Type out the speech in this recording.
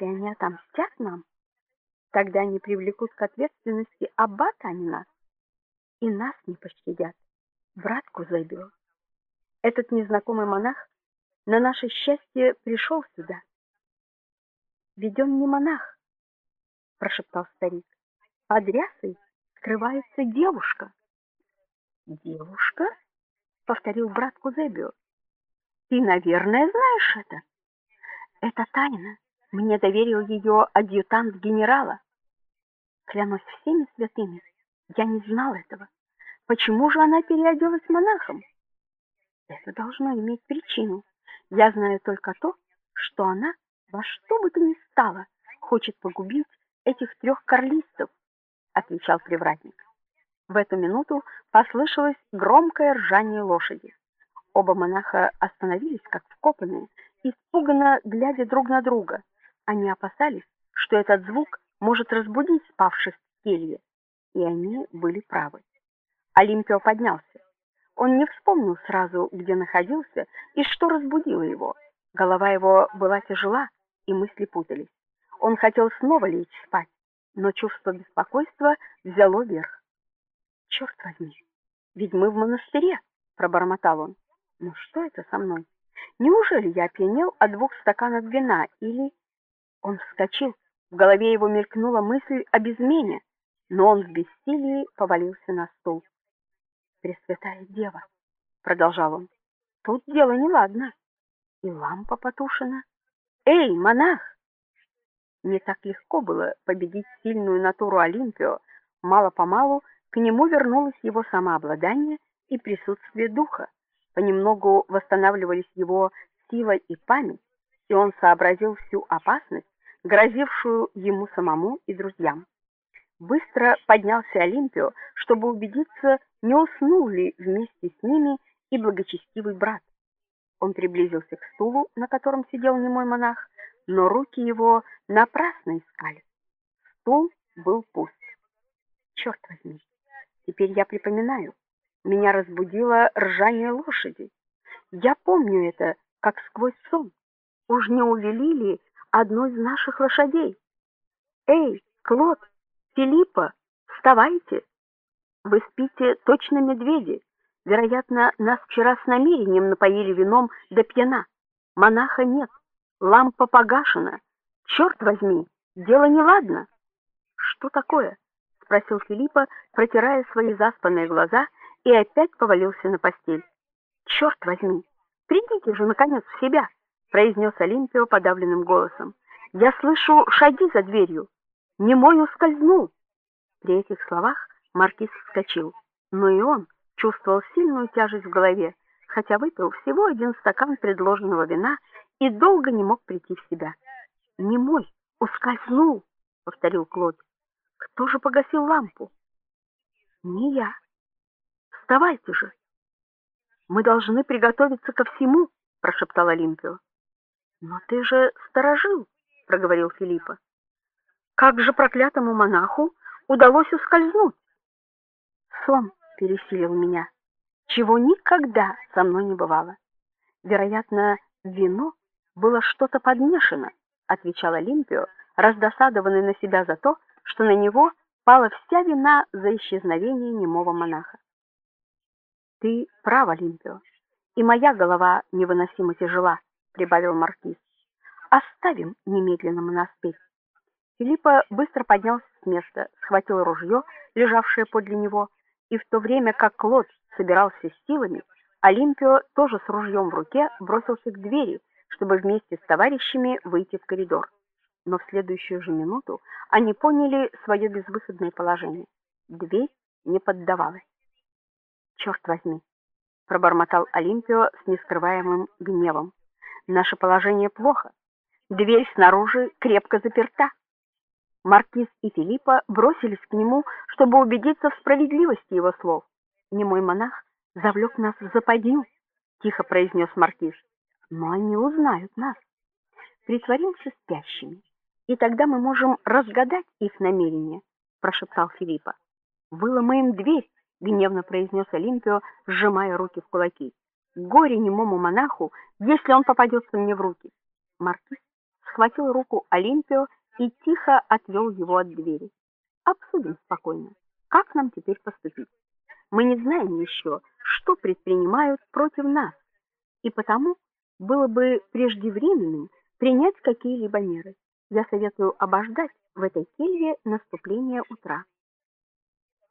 если они отомстят нам, тогда они привлекут к ответственности аббата, а не нас, и нас не пощадят. Брат Кузайбел, этот незнакомый монах на наше счастье пришел сюда. Ведь он не монах, прошептал старик. Под рясой скрывается девушка. Девушка? повторил брат Кузебио. Ты, наверное, знаешь это. Это тайна. Мне доверил ее адъютант генерала. Клянусь всеми святыми, я не знал этого. Почему же она переоделась монахом? Это должно иметь причину. Я знаю только то, что она во что бы то ни стало хочет погубить этих трех карлистов, отвечал привратник. В эту минуту послышалось громкое ржание лошади. Оба монаха остановились как вкопанные, испуганно глядя друг на друга. Они опасались, что этот звук может разбудить спавших в келье, и они были правы. Олимпио поднялся. Он не вспомнил сразу, где находился и что разбудило его. Голова его была тяжела, и мысли путались. Он хотел снова лечь спать, но чувство беспокойства взяло верх. «Черт возьми, ведь мы в монастыре, пробормотал он. Ну что это со мной? Неужели я опьянел от двух стаканов вина или Он вскочил, в голове его мелькнула мысль об измене, но он в бессилии повалился на стул. Пресвятая Дева, продолжал он. Тут дело неладно. И лампа потушена. Эй, монах! Не так легко было победить сильную натуру Олимпио. Мало-помалу к нему вернулось его самообладание и присутствие духа. Понемногу восстанавливались его сила и память, и он сообразил всю опасность, грозившую ему самому и друзьям. Быстро поднялся Олимпио, чтобы убедиться, не уснул ли вместе с ними и благочестивый брат. Он приблизился к стулу, на котором сидел немой монах, но руки его напрасно искали. Стул был пуст. Черт возьми. Теперь я припоминаю. Меня разбудило ржание лошади. Я помню это, как сквозь сон. Уж не увели ли одну из наших лошадей? Эй, Клод, Филиппа, вставайте. Вы спите точно медведи. Вероятно, нас вчера с намерением напоили вином до пьяна. Монаха нет. Лампа погашена. Черт возьми, дело неладно. Что такое? спросил Филиппа, протирая свои заспанные глаза, и опять повалился на постель. «Черт возьми, придите же наконец в себя, произнес Олимпио подавленным голосом. Я слышу шаги за дверью. Не мой ускользнул. При этих словах маркиз вскочил, но и он чувствовал сильную тяжесть в голове, хотя выпил всего один стакан предложенного вина и долго не мог прийти в себя. "Не мой, ускользнул", повторил Клод. "Кто же погасил лампу?" "Не я. Вставайте же. Мы должны приготовиться ко всему", прошептал Олимпио. "Но ты же сторожил", проговорил Филиппа. Как же проклятому монаху удалось ускользнуть? Сон пересилил меня, чего никогда со мной не бывало. Вероятно, вино было что-то подмешано, отвечал Олимпио, раздосадованный на себя за то, что на него пала вся вина за исчезновение немого монаха. Ты прав, Олимпио, и моя голова невыносимо тяжела, прибавил маркиз. Оставим немедленно монастырь. Филиппа быстро поднялся с места, схватил ружье, лежавшее подле него, и в то время как Клод собирался с силами, Олимпио тоже с ружьем в руке бросился к двери, чтобы вместе с товарищами выйти в коридор. Но в следующую же минуту они поняли свое безвыходное положение. Дверь не поддавалась. «Черт возьми, пробормотал Олимпио с нескрываемым гневом. Наше положение плохо. Дверь снаружи крепко заперта. Маркиз и Филиппа бросились к нему, чтобы убедиться в справедливости его слов. Немой монах завлек нас в западню, тихо произнес маркиз. Но они узнают нас. Притворимся спящими, и тогда мы можем разгадать их намерения, прошептал Филиппа. Выломаем дверь, гневно произнес Олимпио, сжимая руки в кулаки. Горе немому монаху, если он попадется мне в руки. Маркиз схватил руку Олимпио и тихо отвел его от двери. Обсудим спокойно, как нам теперь поступить. Мы не знаем еще, что предпринимают против нас, и потому было бы преждевременным принять какие-либо меры. Я советую обождать в этой келье наступления утра.